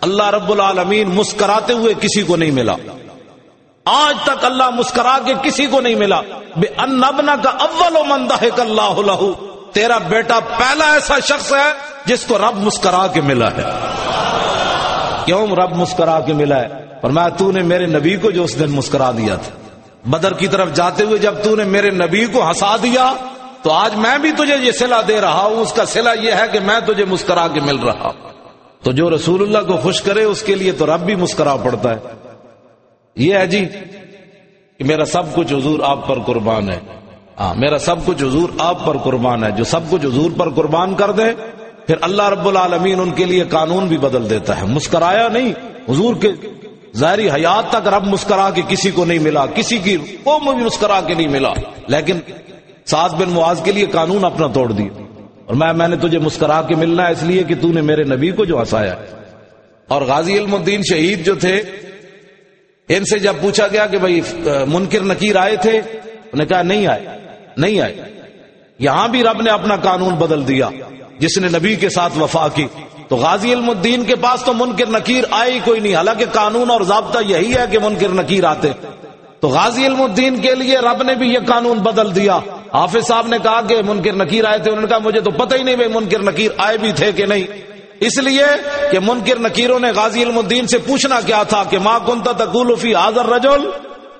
Speaker 1: اللہ رب العالمین مسکراتے ہوئے کسی کو نہیں ملا۔ آج تک اللہ مسکرا کے کسی کو نہیں ملا۔ بے انبنا کا اول و مندہ اللہ لہو تیرا بیٹا پہلا ایسا شخص ہے جس کو رب مسکرا کے ملا ہے۔ کیوں رب مسکرا کے ملا ہے؟ اور میں تو نے میرے نبی کو جو اس دن مسکرا دیا تھا۔ بدر کی طرف جاتے ہوئے جب تو نے میرے نبی کو ہنسا دیا، تو آج میں بھی تجھے یہ سلا دے رہا ہوں۔ اس کا سلا یہ ہے کہ میں تجھے مسکرا کے مل رہا ہوں۔ تو جو رسول اللہ کو خوش کرے اس کے لیے تو رب بھی مسکرا پڑتا ہے۔ یہ ہے جی کہ میرا سب کچھ حضور آپ پر قربان ہے۔ ہاں میرا سب کچھ حضور آپ پر قربان ہے۔ جو سب کچھ حضور پر قربان کر دے، پھر اللہ رب العالمین ان کے لیے قانون بھی بدل دیتا ہے۔ مسکرایا نہیں، حضور کے ظاہری حیات تک رب مسکرا کے کسی کو نہیں ملا، کسی کی قوم بھی مسکرا کے نہیں ملا۔ لیکن سعد بن معاذ کے لیے قانون اپنا توڑ دیا۔ اور میں میں نے تجھے مسکرا کے ملنا ہے اس لیے کہ تو نے میرے نبی کو جو ہنسایا اور غازی علم الدین شہید جو تھے، ان سے جب پوچھا گیا کہ بھائی منکر نکیر آئے تھے، انہوں نے کہا، نہیں آئے نہیں آئے۔ یہاں بھی رب نے اپنا قانون بدل دیا، جس نے نبی کے ساتھ وفا کی۔ تو غازی علم الدین کے پاس تو منکر نکیر آئی کوئی نہیں، حالانکہ قانون اور ضابطہ یہی ہے کہ منکر نکیر آتے۔ تو غازی علم الدین کے لیے رب نے بھی یہ قانون بدل دیا۔ حافظ صاحب نے کہا کہ منکر نکیر آئے تھے، انہوں نے کہا مجھے تو پتہ ہی نہیں بھائی منکر نکیر آئے بھی تھے کہ نہیں۔ اس لیے کہ منکر نکیروں نے غازی علم الدین سے پوچھنا کیا تھا کہ ماں کنتا تقول فی حاضر رجول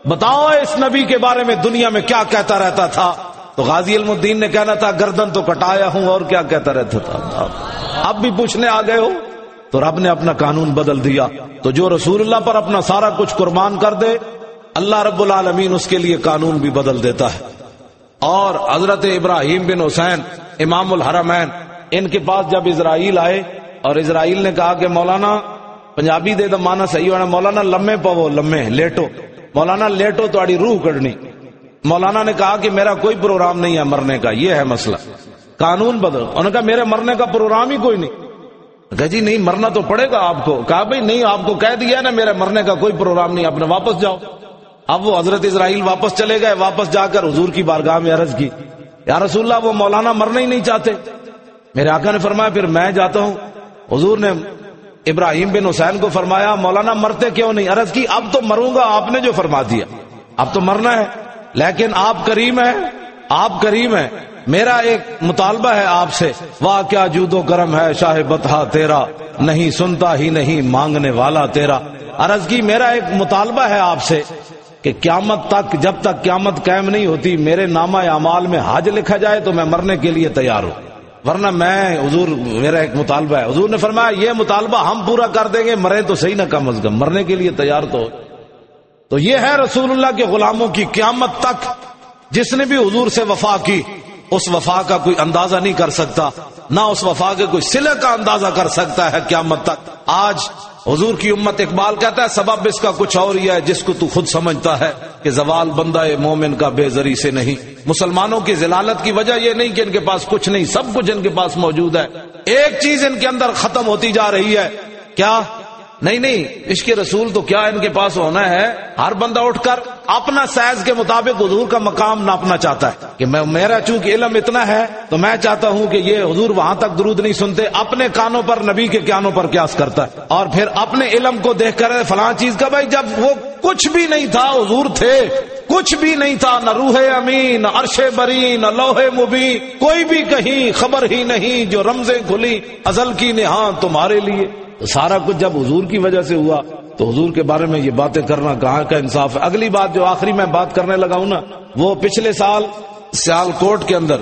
Speaker 1: بتاؤ اس نبی کے بارے میں دنیا میں کیا کہتا رہتا تھا؟ تو غازی علم الدین نے کہنا تھا، گردن تو کٹایا ہوں اور کیا کہتا رہتا تھا؟ اب بھی پوچھنے آ گئے ہو۔ تو رب نے اپنا قانون بدل دیا۔ تو جو رسول اللہ پر اپنا سارا کچھ قربان کر دے، اللہ رب العالمین اس کے لیے قانون بھی بدل دیتا ہے۔ اور حضرت ابراہیم بن حسین، امام الحرمین، ان کے پاس جب اسرائیل آئے اور اسرائیل نے کہا کہ مولانا، پنجابی دے دا مانا صحیح ہونا، مولانا لمے پو لمے، لیٹو۔ مولانا لیٹو تو روح کڑنی مولانا نے کہا کہ میرا کوئی پروگرام نہیں ہے مرنے کا، یہ ہے مسئلہ۔ قانون بدل۔ انہوں نے کہا میرے مرنے کا پروگرام ہی کوئی نہیں۔ کہ جی نہیں، مرنا تو پڑے گا آپ کو۔ کہا بھائی نہیں، آپ کو کہہ دیا نا میرے مرنے کا کوئی پروگرام نہیں، آپ نے واپس جاؤ۔ اب وہ حضرت اسرائیل واپس چلے گئے، واپس جا کر حضور کی بارگاہ میں عرض کی، یا رسول اللہ، وہ مولانا مرنا ہی نہیں چاہتے. میرے آقا نے فرمایا، پھر میں جاتا ہوں. حضور نے ابراہیم بن حسین کو فرمایا، مولانا، مرتے کیوں نہیں؟ عرض کی، اب تو مروں گا، آپ نے جو فرما دیا۔ اب تو مرنا ہے، لیکن آپ کریم ہیں، آپ کریم ہیں۔ میرا ایک مطالبہ ہے آپ سے، واہ، کیا جود و کرم ہے، شاہ بتہ تیرا، نہیں سنتا ہی نہیں، مانگنے والا تیرا۔ عرض کی، میرا ایک مطالبہ ہے آپ سے کہ قیامت تک، جب تک قیامت قائم نہیں ہوتی، میرے نامہ اعمال میں حج لکھا جائے تو میں مرنے کے لیے تیار ہوں۔ ورنہ میں، حضور میرا ایک مطالبہ ہے۔ حضور نے فرمایا، یہ مطالبہ ہم پورا کر دیں گے مرے تو صحیح نہ کم از کم۔ مرنے کے لیے تیار تو۔ تو یہ ہے رسول اللہ کے غلاموں کی قیامت تک۔ جس نے بھی حضور سے وفا کی، اس وفا کا کوئی اندازہ نہیں کر سکتا۔ نہ اس وفا کے کوئی سلے کا اندازہ کر سکتا ہے قیامت تک۔ آج حضور کی امت اقبال کہتا ہے، سبب اس کا کچھ اور ہی ہے، جس کو تو خود سمجھتا ہے کہ زوال بندہ مومن کا بے زری سے نہیں۔ مسلمانوں کی ضلالت کی وجہ یہ نہیں کہ ان کے پاس کچھ نہیں، سب کچھ ان کے پاس موجود ہے۔ ایک چیز ان کے اندر ختم ہوتی جا رہی ہے۔ کیا؟ نہیں نہیں، عشق رسول تو کیا ان کے پاس ہونا ہے؟ ہر بندہ اٹھ کر اپنا سائز کے مطابق حضور کا مقام ناپنا چاہتا ہے۔ کہ میں میرا چونکہ علم اتنا ہے، تو میں چاہتا ہوں کہ یہ حضور وہاں تک درود نہیں سنتے، اپنے کانوں پر، نبی کے کانوں پر قیاس کرتا ہے۔ اور پھر اپنے علم کو دیکھ کر فلاں چیز کا بھائی، جب وہ کچھ بھی نہیں تھا، حضور تھے۔ کچھ بھی نہیں تھا، نہ روح امین، نہ عرش بری نہ لوہے مبی کوئی بھی کہیں خبر ہی نہیں جو رمزیں کھلی، ازل کی نہاں تمہارے لیے۔ تو سارا کچھ جب حضور کی وجہ سے ہوا تو حضور کے بارے میں یہ باتیں کرنا کہاں کا انصاف ہے؟ اگلی بات جو آخری میں بات کرنے لگا ہوں نا، وہ پچھلے سال سیال کوٹ کے اندر،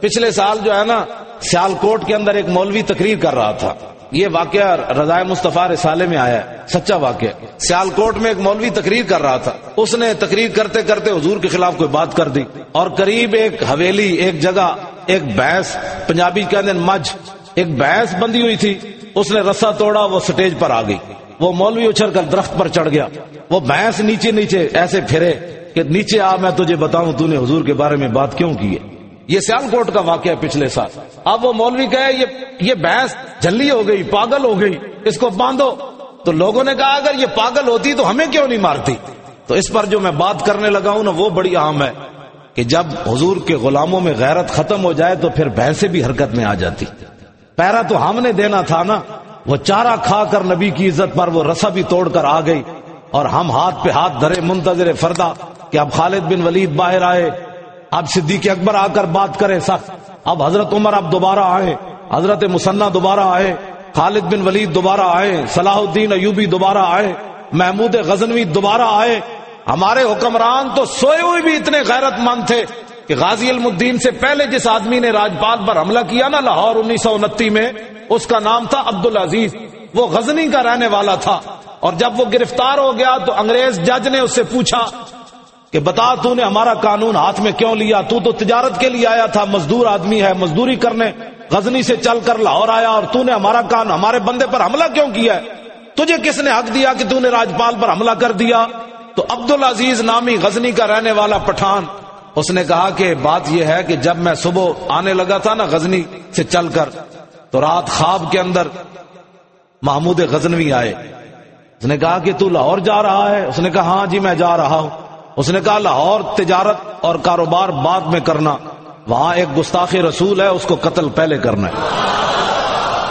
Speaker 1: پچھلے سال جو ہے نا سیال کوٹ کے اندر ایک مولوی تقریر کر رہا تھا۔ یہ واقعہ رضائے مصطفیٰ رسالے میں آیا ہے۔ سچا واقعہ۔ سیال کوٹ میں ایک مولوی تقریر کر رہا تھا۔ اس نے تقریر کرتے کرتے حضور کے خلاف کوئی بات کر دی۔ اور قریب ایک حویلی، ایک جگہ، ایک بھینس پنجابی کے اندر مجھ، ایک بھینس بندی ہوئی تھی۔ اس نے رسا توڑا، وہ سٹیج پر آ گئی۔ وہ مولوی اچھل کر درخت پر چڑھ گیا۔ وہ بھینس نیچے نیچے ایسے پھرے کہ نیچے آ، میں تجھے بتاؤں، تو نے حضور کے بارے میں بات کیوں کی ہے؟ یہ سیال کوٹ کا واقعہ پچھلے سال۔ اب وہ مولوی کہے، یہ یہ بھینس جلی ہو گئی، پاگل ہو گئی، اس کو باندھو۔ تو لوگوں نے کہا، اگر یہ پاگل ہوتی تو ہمیں کیوں نہیں مارتی؟ تو اس پر جو میں بات کرنے لگا ہوں نا، وہ بڑی اہم ہے کہ جب حضور کے غلاموں میں غیرت ختم ہو جائے تو پھر بھینسیں بھی حرکت میں آ جاتی۔ پیرا تو ہم نے دینا تھا نا۔ وہ چارہ کھا کر نبی کی عزت پر وہ رسا بھی توڑ کر آ گئی۔ اور ہم ہاتھ پہ ہاتھ دھرے منتظر فردا کہ اب خالد بن ولید باہر آئے۔ اب صدیق اکبر آ کر بات کرے سخت۔ اب حضرت عمر اب دوبارہ آئے۔ حضرت مسنہ دوبارہ آئے۔ خالد بن ولید دوبارہ آئے۔ صلاح الدین ایوبی دوبارہ آئے۔ محمود غزنوی دوبارہ آئے۔ ہمارے حکمران تو سوئے ہوئے بھی اتنے غیرت مند تھے۔ کہ غازی المدین سے پہلے جس آدمی نے راجپال پر حملہ کیا نا لاہور انیس سو انتی میں، اس کا نام تھا عبد العزیز وہ غزنی کا رہنے والا تھا۔ اور جب وہ گرفتار ہو گیا تو انگریز جج نے اس سے پوچھا کہ بتا تو نے ہمارا قانون ہاتھ میں کیوں لیا؟ تو تو تجارت کے لیے آیا تھا، مزدور آدمی ہے، مزدوری کرنے۔ غزنی سے چل کر لاہور آیا اور تو نے ہمارا کان ہمارے بندے پر حملہ کیوں کیا؟ ہے تجھے کس نے حق دیا کہ تو نے راجپال پر حملہ کر دیا؟ تو عبد العزیز نامی غزنی کا رہنے والا پٹھان اس نے کہا کہ بات یہ ہے کہ جب میں صبح آنے لگا تھا نا غزنی سے چل کر، تو رات خواب کے اندر محمود غزنوی آئے۔ اس نے کہا کہ تو لاہور جا رہا ہے؟ اس نے کہا ہاں جی میں جا رہا ہوں۔ اس نے کہا، لاہور تجارت اور کاروبار بعد میں کرنا، وہاں ایک گستاخ رسول ہے، اس کو قتل پہلے کرنا ہے۔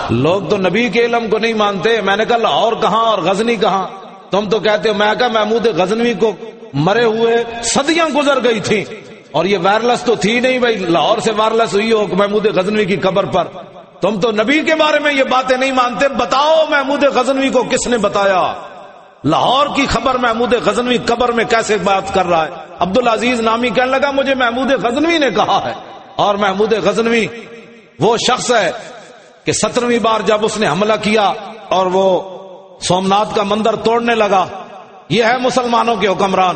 Speaker 1: لوگ تو نبی کے علم کو نہیں مانتے۔ میں نے کہا، لاہور کہاں اور غزنی کہاں؟ تم تو کہتے ہو، میں کہا، محمود غزنوی کو مرے ہوئے صدیاں گزر گئی تھی اور یہ وائرلس تو تھی نہیں بھائی، لاہور سے وائرلس ہوئی ہو، محمود غزنوی کی قبر پر۔ تم تو نبی کے بارے میں یہ باتیں نہیں مانتے، بتاؤ محمود غزنوی کو کس نے بتایا؟ لاہور کی خبر محمود غزنوی قبر میں کیسے بات کر رہا ہے؟ عبد العزیز نامی کہنے لگا، مجھے محمود غزنوی نے کہا ہے۔ اور محمود غزنوی وہ شخص ہے کہ سترویں بار جب اس نے حملہ کیا اور وہ سومنات کا مندر توڑنے لگا۔ یہ ہے مسلمانوں کے حکمران۔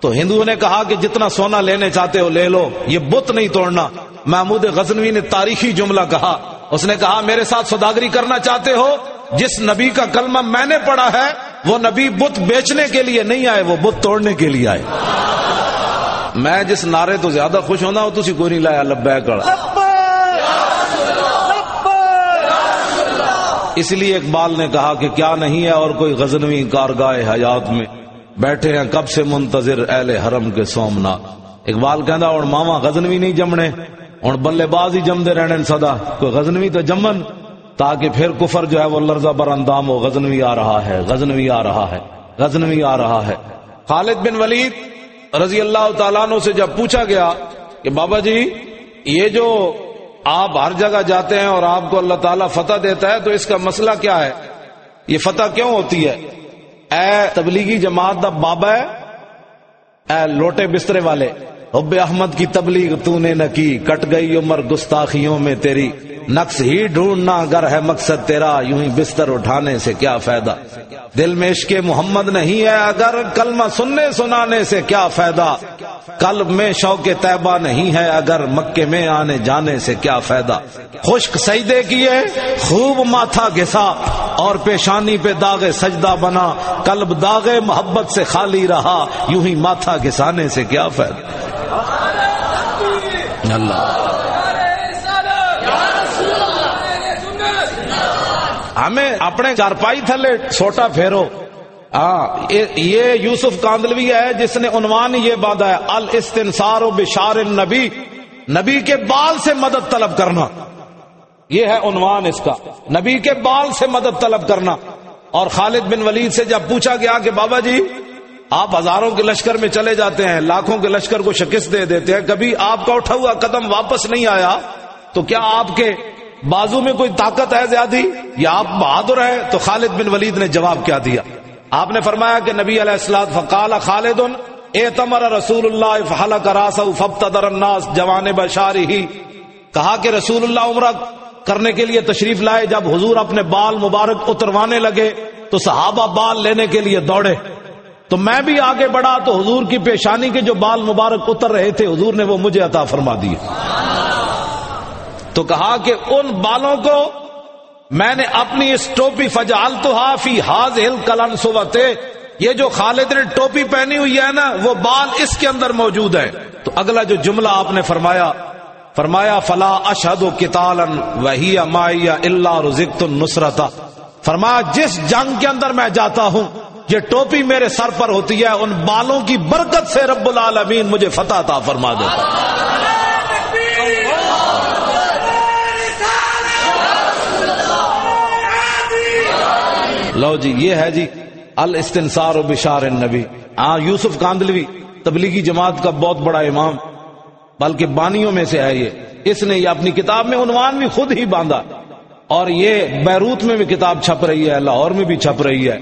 Speaker 1: تو ہندوؤں نے کہا کہ جتنا سونا لینے چاہتے ہو لے لو، یہ بت نہیں توڑنا۔ محمود غزنوی نے تاریخی جملہ کہا۔ اس نے کہا، میرے ساتھ سوداگری کرنا چاہتے ہو، جس نبی کا کلمہ میں نے پڑھا ہے، وہ نبی بت بیچنے کے لیے نہیں آئے، وہ بت توڑنے کے لیے آئے۔ میں جس نعرے تو زیادہ خوش ہونا ہو تھی کوئی نہیں لایا لبا کڑا اس لیے اقبال نے کہا کہ کیا نہیں ہے اور کوئی غزنوی کارگاہ حیات میں۔ بیٹھے ہیں کب سے منتظر اہل حرم کے سومنا اقبال کہنا اور ماما غزنوی نہیں جمنے اور بلے باز ہی جمدے رہنے سدا کوئی غزنوی تو جمن، تاکہ پھر کفر جو ہے وہ لرزہ بر اندام ہو۔ غزنوی آ رہا ہے، غزنوی آ رہا ہے، غزنوی آ رہا ہے۔ خالد بن ولید رضی اللہ تعالیٰ عنہ سے جب پوچھا گیا کہ بابا جی یہ جو آپ ہر جگہ جاتے ہیں اور آپ کو اللہ تعالیٰ فتح دیتا ہے، تو اس کا مسئلہ کیا ہے؟ یہ فتح کیوں ہوتی ہے؟ اے تبلیغی جماعت دا بابا ہے، اے لوٹے بسترے والے۔ حب احمد کی تبلیغ تو نے نہ کی، کٹ گئی عمر گستاخیوں میں تیری۔ نقص ہی ڈھونڈنا اگر ہے مقصد تیرا، یوں ہی بستر اٹھانے سے کیا فائدہ؟ دل میں عشق محمد نہیں ہے اگر، کلمہ سننے سنانے سے کیا فائدہ؟ قلب میں شوق طیبہ نہیں ہے اگر، مکے میں آنے جانے سے کیا فائدہ؟ خشک سجدے کیے، خوب ماتھا گسا اور پیشانی پہ داغے سجدہ بنا، قلب داغے محبت سے خالی رہا، یوں ہی ماتھا گسانے سے کیا فائدہ؟ اللہ۔ ہمیں اپنے چارپائی تھلے چھوٹا پھیرو۔ ہاں یہ یوسف کاندلوی ہے جس نے عنوان یہ باندھا ہے الاستنصار و بشار النبی نبی کے بال سے مدد طلب کرنا۔ یہ ہے عنوان اس کا۔ نبی کے بال سے مدد طلب کرنا۔ اور خالد بن ولید سے جب پوچھا گیا کہ بابا جی آپ ہزاروں کے لشکر میں چلے جاتے ہیں، لاکھوں کے لشکر کو شکست دے دیتے ہیں، کبھی آپ کا اٹھا ہوا قدم واپس نہیں آیا، تو کیا آپ کے بازو میں کوئی طاقت ہے زیادہ یا آپ بہادر ہے تو خالد بن ولید نے جواب کیا دیا۔ آپ نے فرمایا کہ نبی علیہ السلام فقال خالد اے تمر رسول اللہ فلق راس فبتدر الناس جوان بشاری ہی کہا کہ رسول اللہ عمرہ کرنے کے لیے تشریف لائے، جب حضور اپنے بال مبارک اتروانے لگے تو صحابہ بال لینے کے لیے دوڑے۔ تو میں بھی آگے بڑھا تو حضور کی پیشانی کے جو بال مبارک اتر رہے تھے، حضور نے وہ مجھے عطا فرما دیے۔ تو کہا کہ ان بالوں کو میں نے اپنی اس ٹوپی فجال تو ہافی ہاض ہل کلن سوتے یہ جو خالد نے ٹوپی پہنی ہوئی ہے نا، وہ بال اس کے اندر موجود ہے تو اگلا جو جملہ آپ نے فرمایا فرمایا، فلا اشد و کتالن وہی مایا اللہ رزق نسرتا فرمایا، جس جنگ کے اندر میں جاتا ہوں، یہ ٹوپی میرے سر پر ہوتی ہے، ان بالوں کی برکت سے رب العالمین مجھے فتح تھا فرما دیتا لو جی یہ ہے جی الاستنصار و بشار النبی۔ ہاں یوسف کاندلوی، تبلیغی جماعت کا بہت بڑا امام۔ بلکہ بانیوں میں سے ہے یہ۔ اس نے یہ اپنی کتاب میں عنوان بھی خود ہی باندھا۔ اور یہ بیروت میں بھی کتاب چھپ رہی ہے لاہور میں بھی چھپ رہی ہے۔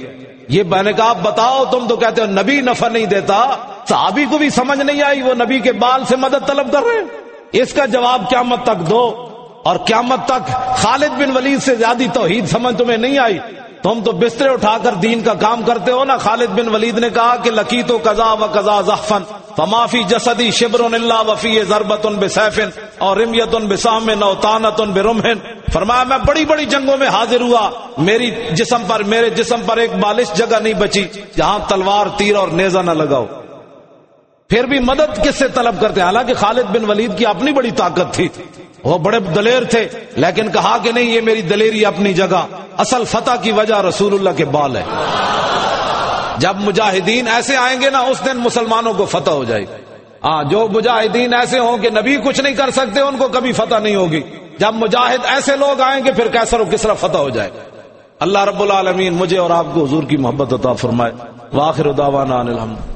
Speaker 1: یہ میں نے کہا بتاؤ، تم تو کہتے ہو نبی نفع نہیں دیتا۔ صحابی کو بھی سمجھ نہیں آئی، وہ نبی کے بال سے مدد طلب کر رہے ہیں۔ اس کا جواب قیامت تک دو۔ اور قیامت تک خالد بن ولید سے زیادہ توحید سمجھ تمہیں نہیں آئی۔ تم تو بسترے اٹھا کر دین کا کام کرتے ہو نا؟ خالد بن ولید نے کہا کہ لکی تو قزا و قزا زخفن فمافی جسدی شبر اللہ وفی ضربت ان بے اور رمیت ان بسام نوتانت ان بے فرمایا، میں بڑی بڑی جنگوں میں حاضر ہوا، میری جسم پر، میرے جسم پر ایک بالش جگہ نہیں بچی، جہاں تلوار، تیر اور نیزا نہ لگاؤ۔ پھر بھی مدد کس سے طلب کرتے حالانکہ خالد بن ولید کی اپنی بڑی طاقت تھی۔ وہ بڑے دلیر تھے، لیکن کہا کہ نہیں، یہ میری دلیری اپنی جگہ۔ اصل فتح کی وجہ رسول اللہ کے بال ہے۔ جب مجاہدین ایسے آئیں گے نا، اس دن مسلمانوں کو فتح ہو جائے ہاں جو مجاہدین ایسے ہوں کہ نبی کچھ نہیں کر سکتے، ان کو کبھی فتح نہیں ہوگی۔ جب مجاہد ایسے لوگ آئیں گے، پھر کیسر و کسرا فتح ہو جائے۔ اللہ رب العالمین مجھے اور آپ کو حضور کی محبت عطا فرمائے۔ واخر دعوانا الحمد۔